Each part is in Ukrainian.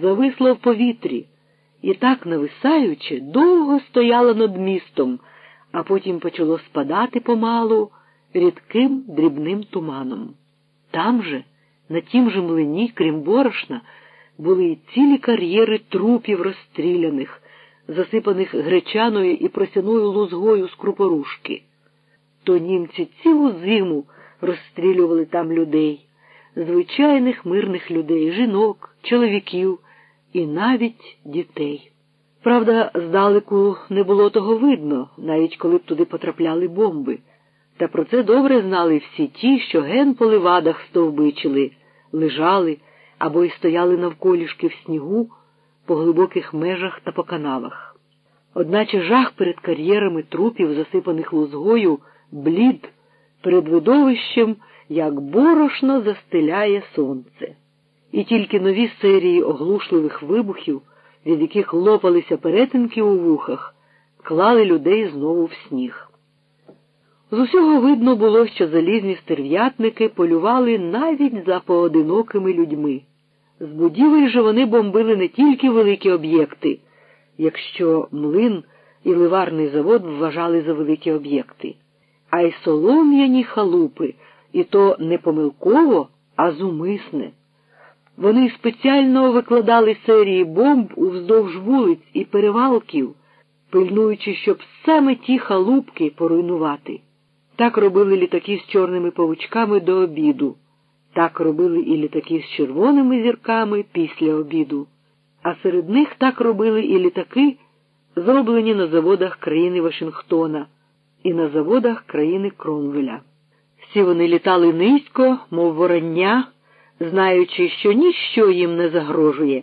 зависла в повітрі і так нависаючи, довго стояла над містом, а потім почало спадати помалу рідким дрібним туманом. Там же, на тім же млині, крім борошна, були й цілі кар'єри трупів розстріляних, засипаних гречаною і просяною лузгою з крупорушки. То німці цілу зиму розстрілювали там людей, звичайних мирних людей, жінок, чоловіків і навіть дітей. Правда, здалеку не було того видно, навіть коли б туди потрапляли бомби. Та про це добре знали всі ті, що ген по левадах стовбичили, лежали або й стояли навколішки в снігу по глибоких межах та по канавах. Одначе жах перед кар'єрами трупів, засипаних лузгою, блід перед видовищем, як борошно застеляє сонце. І тільки нові серії оглушливих вибухів, від яких лопалися перетинки у вухах, клали людей знову в сніг. З усього видно було, що залізні стерв'ятники полювали навіть за поодинокими людьми. З будівель же вони бомбили не тільки великі об'єкти, якщо млин і ливарний завод вважали за великі об'єкти, а й солом'яні халупи, і то не помилково, а зумисне. Вони спеціально викладали серії бомб уздовж вулиць і перевалків, пильнуючи, щоб саме ті халупки поруйнувати. Так робили літаки з чорними павучками до обіду, так робили і літаки з червоними зірками після обіду, а серед них так робили і літаки, зроблені на заводах країни Вашингтона і на заводах країни Кромвеля. Всі вони літали низько, мов вороння, знаючи, що ніщо їм не загрожує,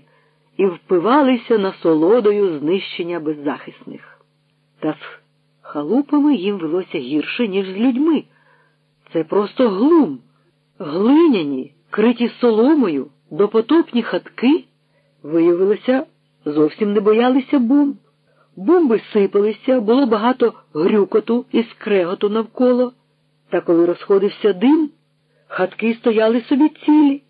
і впивалися насолодою знищення беззахисних. Та з халупами їм велося гірше, ніж з людьми. Це просто глум, глиняні, криті соломою, допотопні хатки, виявилося, зовсім не боялися бомб. Бомби сипалися, було багато грюкоту і скреготу навколо. Та коли розходився дим, хатки стояли собі цілі.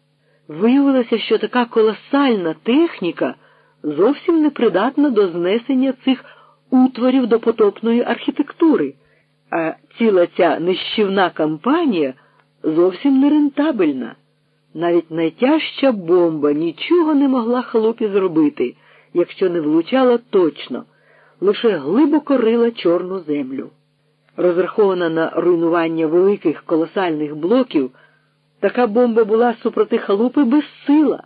Виявилося, що така колосальна техніка зовсім не придатна до знесення цих утворів допотопної архітектури, а ціла ця нищівна кампанія зовсім не рентабельна. Навіть найтяжча бомба нічого не могла халупі зробити, якщо не влучала точно, лише глибоко рила чорну землю розрахована на руйнування великих колосальних блоків, така бомба була супроти халупи безсила,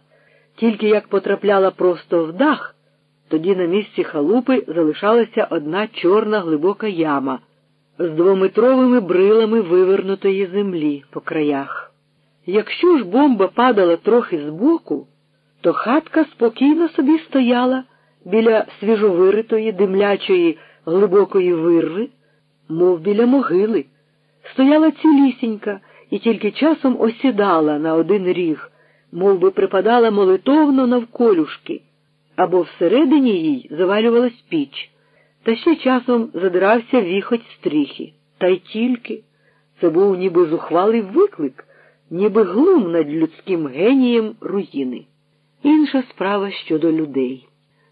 тільки як потрапляла просто в дах, тоді на місці халупи залишалася одна чорна глибока яма з двометровими брилами вивернутої землі по краях. Якщо ж бомба падала трохи збоку, то хатка спокійно собі стояла біля свіжовиритої, димлячої глибокої вирви мов біля могили, стояла цілісінька і тільки часом осідала на один ріг, мов би припадала молитовно навколюшки, або всередині їй завалювалась піч, та ще часом задирався віхоть стріхи. Та й тільки це був ніби зухвалий виклик, ніби глум над людським генієм руїни. Інша справа щодо людей.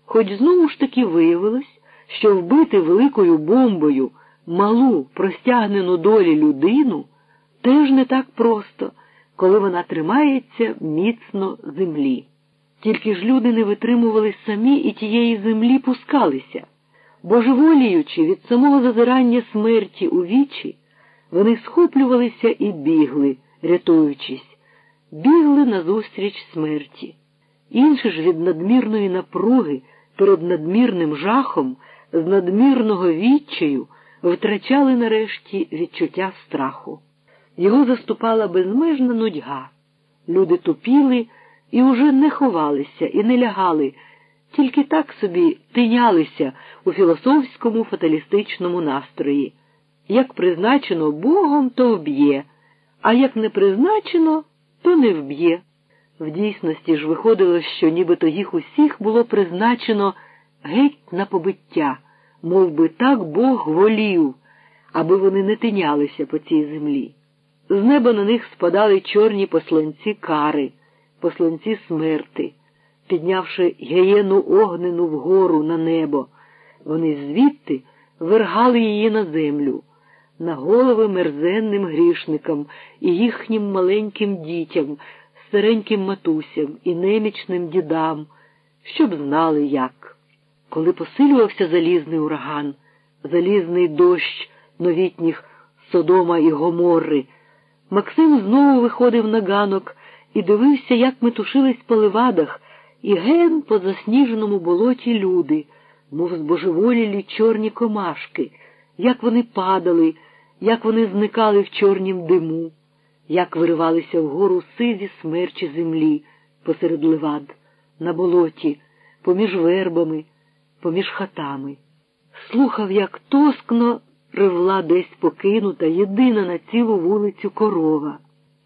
Хоч знову ж таки виявилось, що вбити великою бомбою малу, простягнену долі людину теж не так просто, коли вона тримається міцно землі. Тільки ж люди не витримували самі і тієї землі пускалися, божеволіючи від самого зазирання смерті у вічі, вони схоплювалися і бігли, рятуючись, бігли назустріч смерті. Інші ж від надмірної напруги перед надмірним жахом, з надмірного відчаю втрачали нарешті відчуття страху. Його заступала безмежна нудьга. Люди тупіли і уже не ховалися і не лягали, тільки так собі тинялися у філософському фаталістичному настрої. Як призначено Богом, то вб'є, а як не призначено, то не вб'є. В дійсності ж виходило, що нібито їх усіх було призначено геть на побиття мов би так Бог волів, аби вони не тинялися по цій землі. З неба на них спадали чорні посланці кари, посланці смерти, піднявши гієну огнену вгору на небо. Вони звідти вергали її на землю, на голови мерзенним грішникам і їхнім маленьким дітям, стареньким матусям і немічним дідам, щоб знали як. Коли посилювався залізний ураган, залізний дощ новітніх Содома і Гоморри, Максим знову виходив на ганок і дивився, як метушились по левадах, і ген по засніженому болоті люди, мов збожеволілі чорні комашки, як вони падали, як вони зникали в чорнім диму, як виривалися вгору сизі смерчі землі посеред левад, на болоті, поміж вербами, поміж хатами. Слухав, як тоскно ревла десь покинута, єдина на цілу вулицю корова,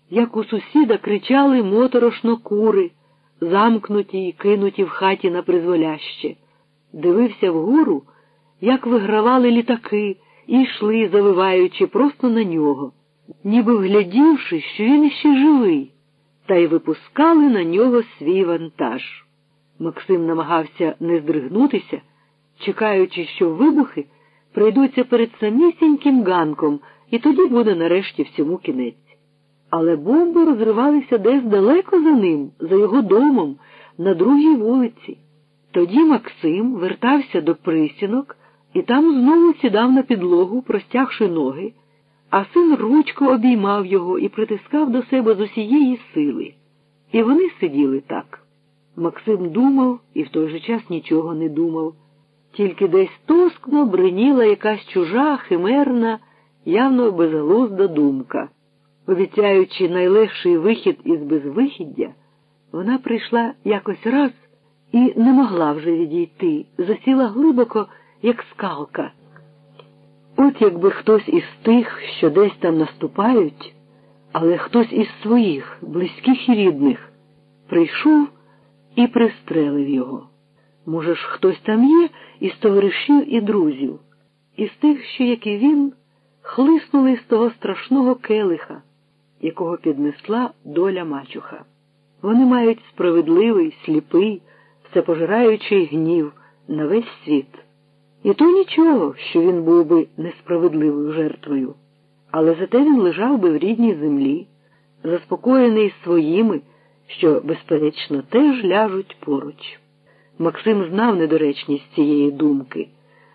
як у сусіда кричали моторошно кури, замкнуті й кинуті в хаті на призволяще. Дивився вгору, як вигравали літаки і йшли, завиваючи просто на нього, ніби вглядівши, що він іще живий, та й випускали на нього свій вантаж. Максим намагався не здригнутися, чекаючи, що вибухи прийдуться перед самісіньким ганком, і тоді буде нарешті всьому кінець. Але бомби розривалися десь далеко за ним, за його домом, на другій вулиці. Тоді Максим вертався до присінок і там знову сідав на підлогу, простягши ноги, а син ручко обіймав його і притискав до себе з усієї сили. І вони сиділи так. Максим думав і в той же час нічого не думав тільки десь тоскно бриніла якась чужа, химерна, явно безглузда думка. Обіцяючи найлегший вихід із безвихіддя, вона прийшла якось раз і не могла вже відійти, засіла глибоко, як скалка. От якби хтось із тих, що десь там наступають, але хтось із своїх, близьких і рідних, прийшов і пристрелив його. Може ж, хтось там є із товаришів і друзів, із тих, що, як і він, хлиснули з того страшного келиха, якого піднесла доля мачуха. Вони мають справедливий, сліпий, всепожираючий гнів на весь світ. І то нічого, що він був би несправедливою жертвою, але зате він лежав би в рідній землі, заспокоєний своїми, що, безперечно, теж ляжуть поруч. Максим знав недоречність цієї думки.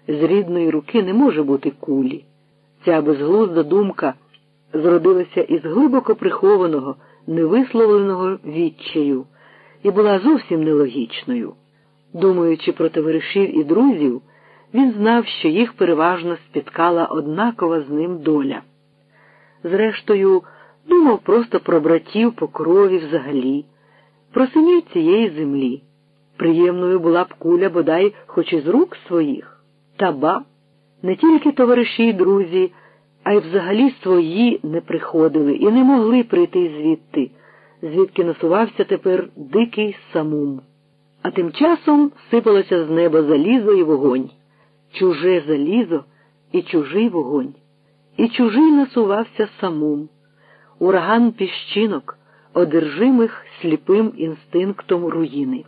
З рідної руки не може бути кулі. Ця безглузда думка зродилася із глибоко прихованого, невисловленого відчаю і була зовсім нелогічною. Думаючи про товаришів і друзів, він знав, що їх переважно спіткала однакова з ним доля. Зрештою, думав просто про братів по крові взагалі, про синів цієї землі. Приємною була б куля бодай хоч із рук своїх. Та ба, не тільки товариші й друзі, а й взагалі свої не приходили і не могли прийти звідти, звідки насувався тепер дикий самум. А тим часом сипалося з неба залізо і вогонь, чуже залізо і чужий вогонь. І чужий насувався самум, ураган піщинок, одержимих сліпим інстинктом руїни.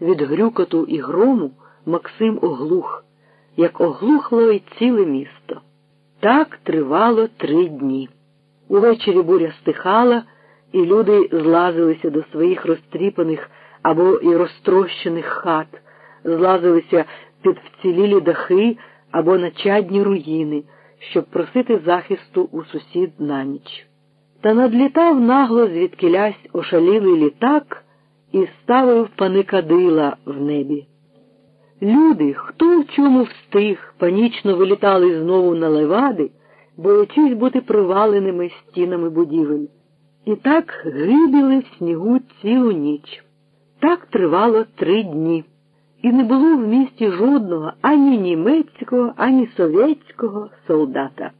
Від грюкоту і грому Максим оглух, як оглухло й ціле місто. Так тривало три дні. Увечері буря стихала, і люди злазилися до своїх розтріпаних або і розтрощених хат, злазилися під вцілілі дахи або на чадні руїни, щоб просити захисту у сусід на ніч. Та надлітав нагло звідкилясь ошалілий літак і ставив паникадила в небі. Люди, хто в чому встиг, панічно вилітали знову на левади, боячись бути проваленими стінами будівель. І так грибіли в снігу цілу ніч. Так тривало три дні. І не було в місті жодного ані німецького, ані совєтського солдата.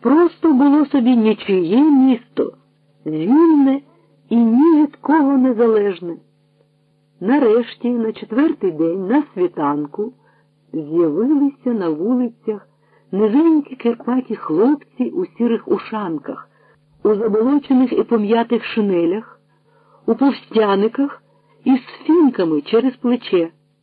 Просто було собі нічиє місто, вільне і ні від кого незалежне. Нарешті, на четвертий день, на світанку, з'явилися на вулицях низенькі кирпаті хлопці у сірих ушанках, у заболочених і пом'ятих шинелях, у повстяниках із фінками через плече.